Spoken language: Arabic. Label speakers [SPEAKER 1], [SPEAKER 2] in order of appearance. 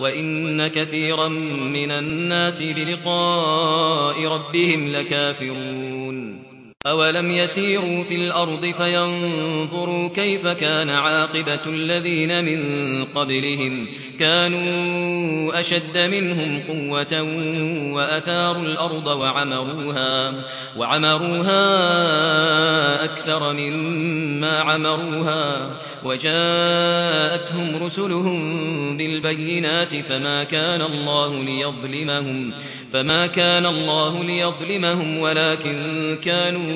[SPEAKER 1] وإن كثيرا من الناس بلقاء ربهم لكافرون أولم يسيروا في الأرض فينظروا كيف كان عاقبة الذين من قبلهم كانوا أشد منهم قوة وأثاروا الأرض وعمروها, وعمروها أكثر مما عمروها وجاءتهم رسلهم بالبينات فما كان الله ليظلمهم فما كان الله ليظلمهم ولكن كانوا